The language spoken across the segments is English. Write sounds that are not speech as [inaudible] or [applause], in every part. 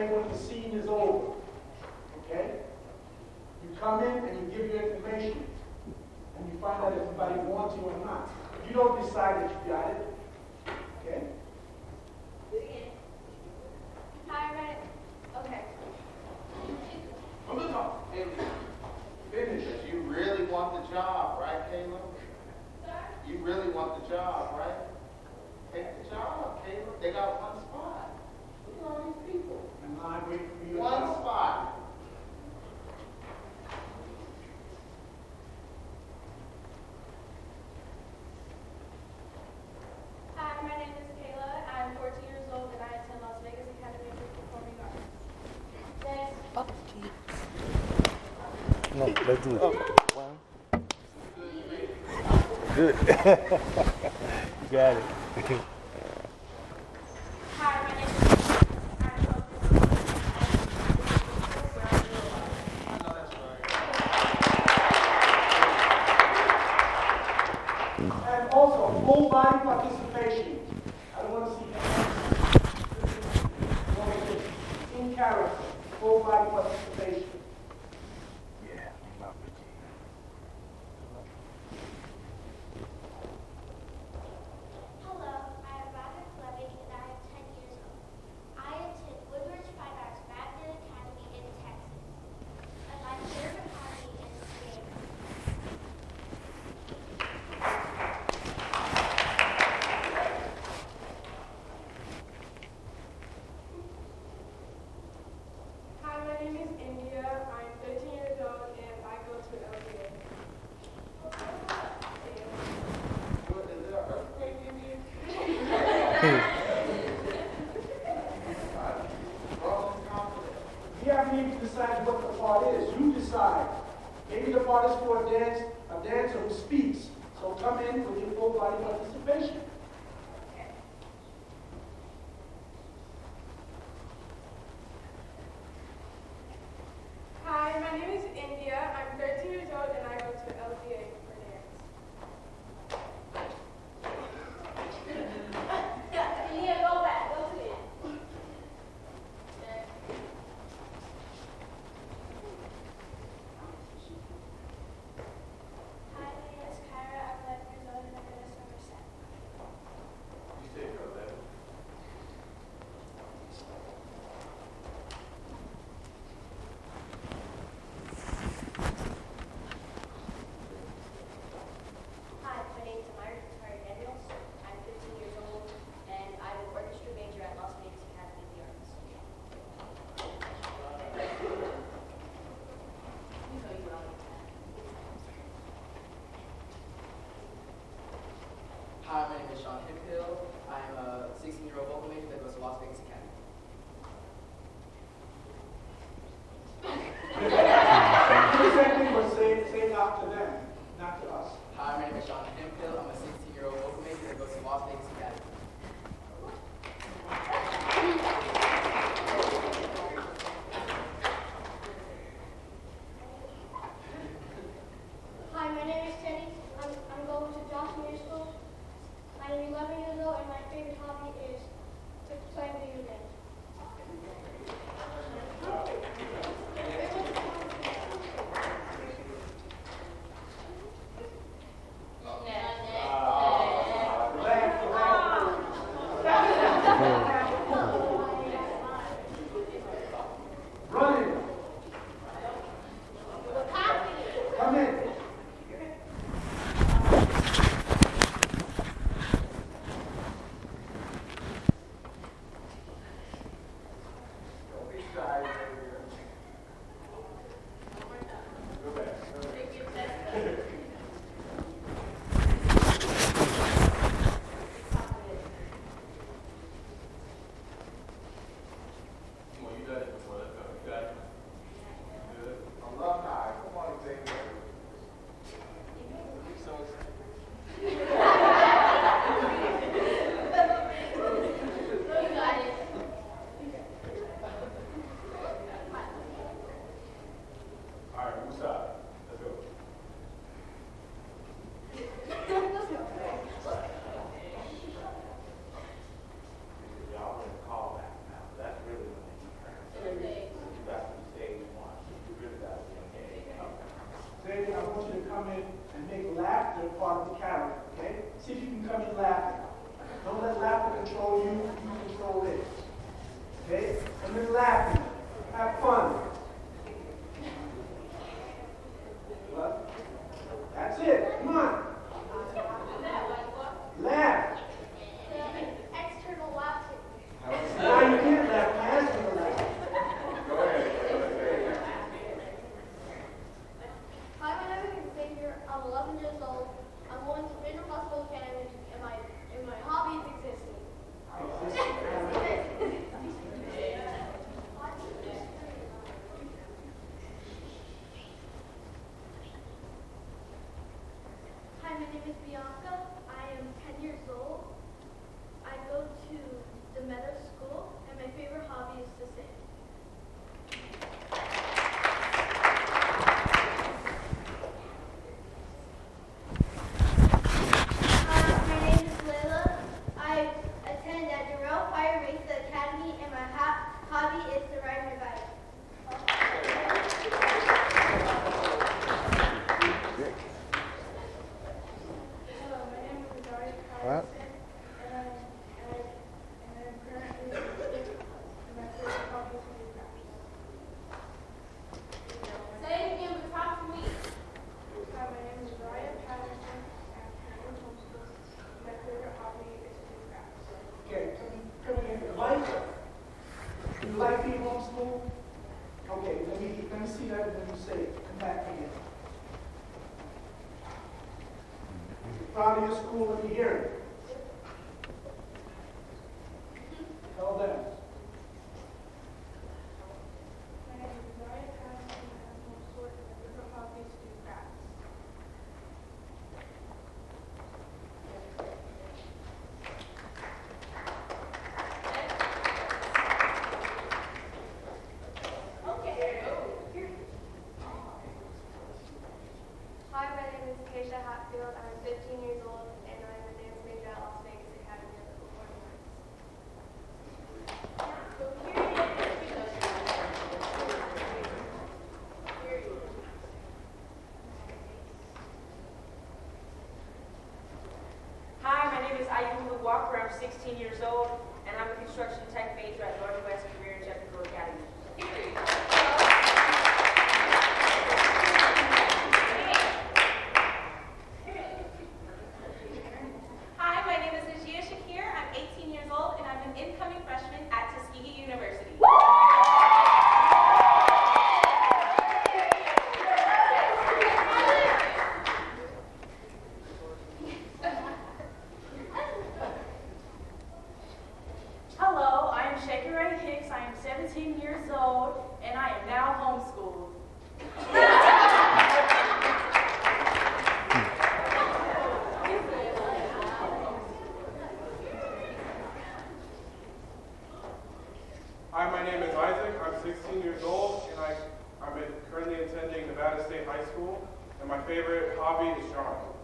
saying what the Let's do it. One. Good. [laughs] Got it. And also, full body participation. I don't want to see in character, full body participation. you like being homeschooled? Okay, let me, let me see that when you say it. Come back again. Proud of your school, let me hear. Tell them. Walker. I'm 16 years old, and I'm a construction tech major at Northwest Career and Technical Academy. Hi, my name is Najia Shakir. I'm 18 years old and I'm an incoming freshman at Tuskegee University. Hello, I am Shaker Ray Hicks. I am 17 years old and I am now homeschooled. Hi, my name is Isaac. I'm 16 years old, and I, I'm at- currently attending Nevada State High School. And my favorite hobby is drawing.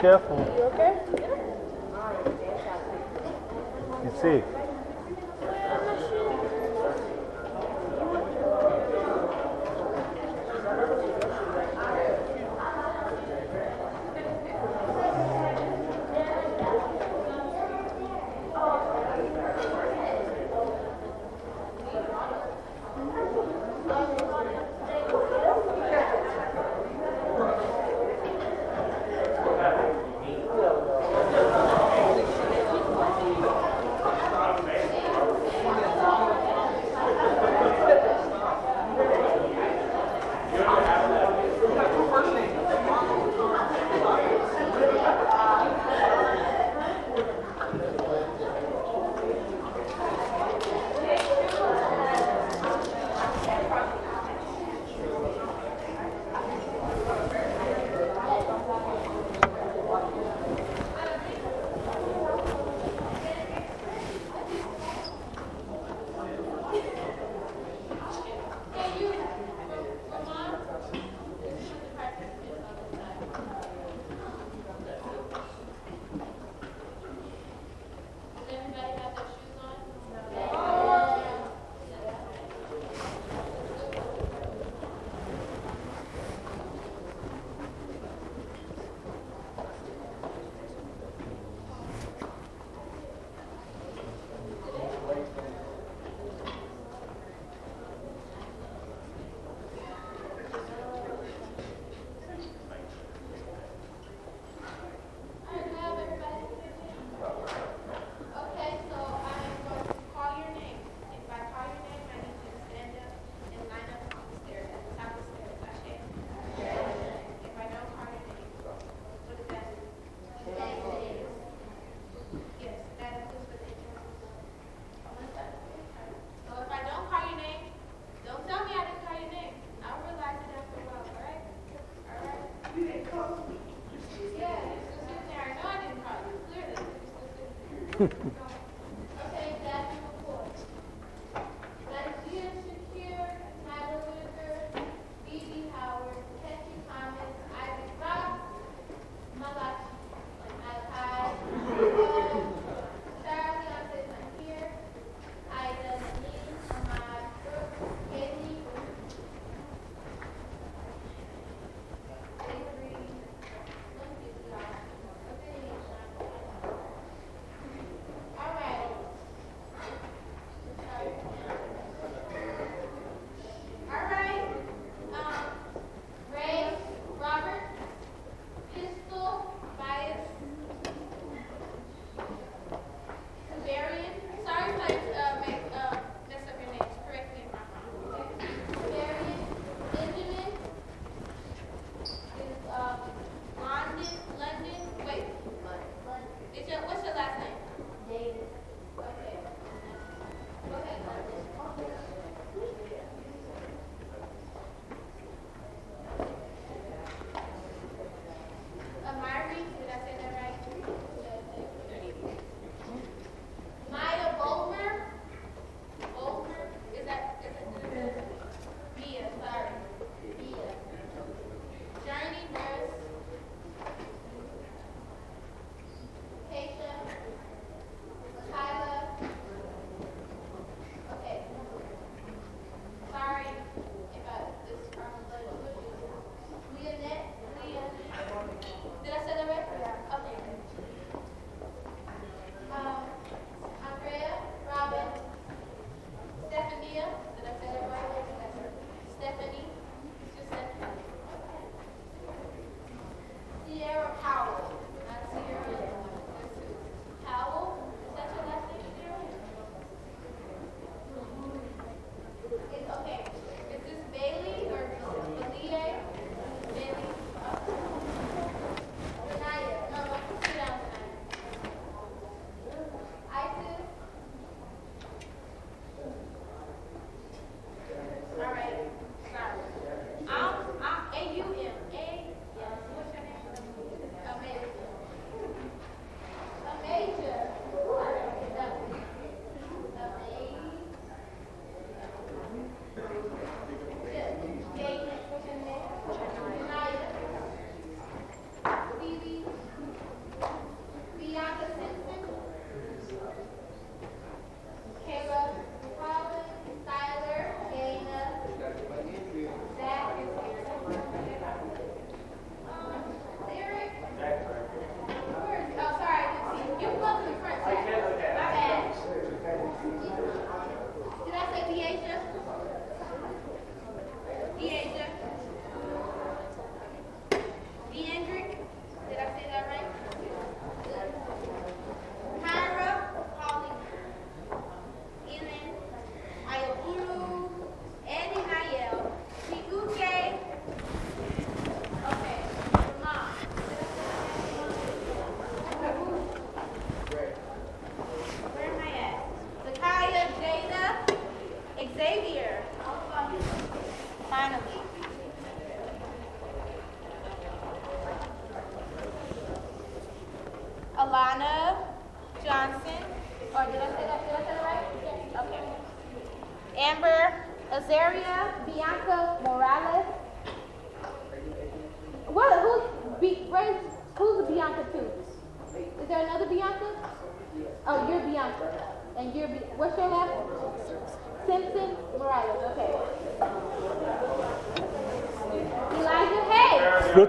Careful. You okay? You see.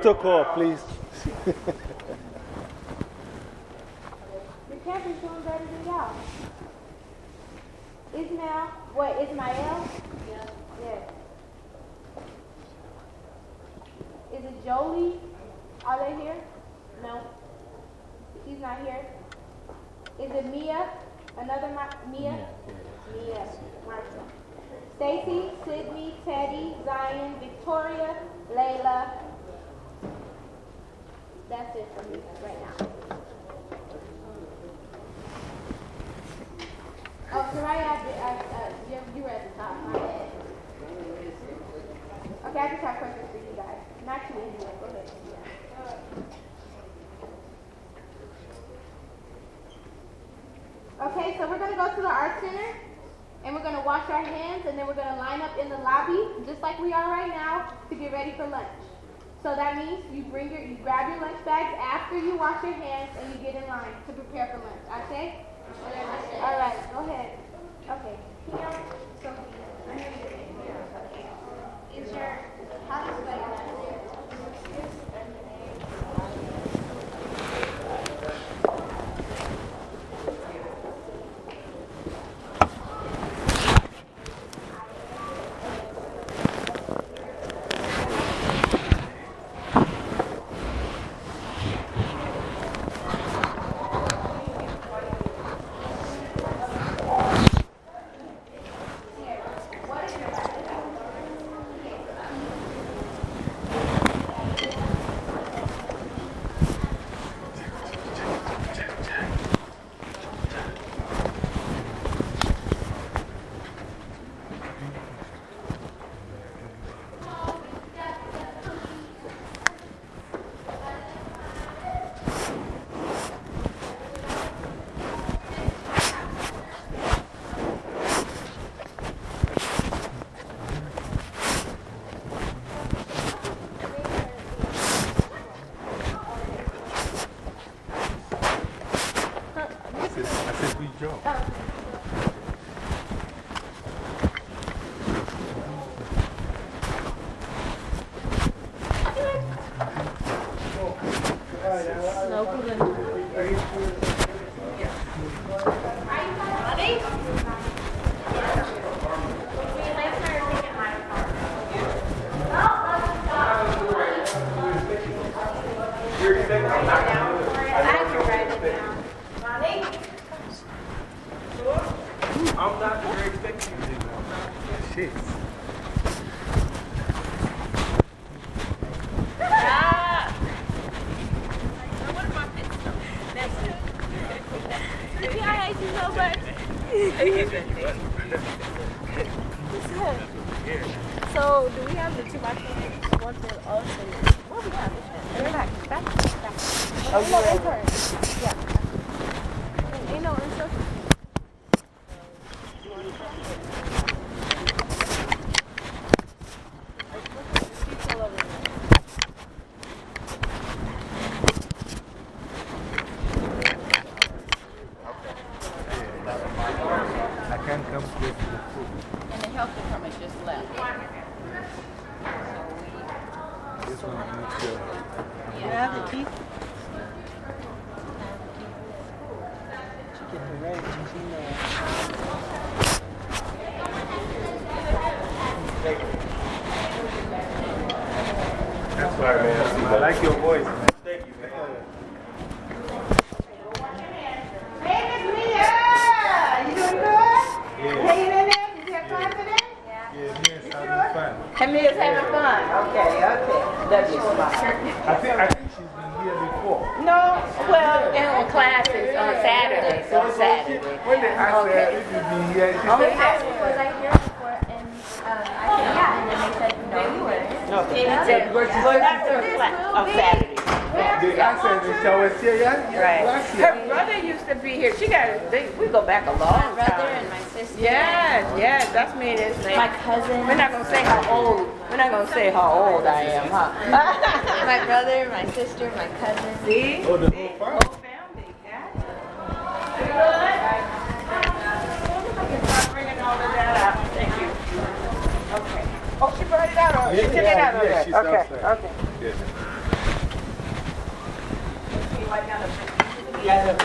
Protocol, please. Your campus doing better than y'all. Ismail, what, Ismael? Yeah. Yes. Is it Jolie? Are they here? No. She's not here. Is it Mia? Another Ma- Mia? Mia. Martha. Stacy, Sydney, Teddy, Zion, Victoria, Layla. That's it for me right now. Oh, Soraya, I, did- I, uh, you, you were at the top, my bad. Okay, I just have questions for you guys. Not you anyway, go ahead. Okay, so we're going to go to the art center and we're going to wash our hands and then we're going to line up in the lobby just like we are right now to get ready for lunch. So that means you bring your, you grab your lunch bags after you wash your hands and you get in line to prepare for lunch. Okay? All right, go ahead. Okay. Is your, how does I'm not, you're expecting you to. Shit. long my brother time. and my sister. Yes, yes, that's me. That's me. My cousin. We're not going to say how old. We're not going to say how old I am, huh? [laughs] my brother, my sister, my cousin. See? Oh, the whole family. Whole family. Yeah. Thank you. Okay. Oh, she brought it out. Or, yeah, she took yeah, it out. Yeah, already. she's okay. Okay. Yeah. Let's down the. Yeah,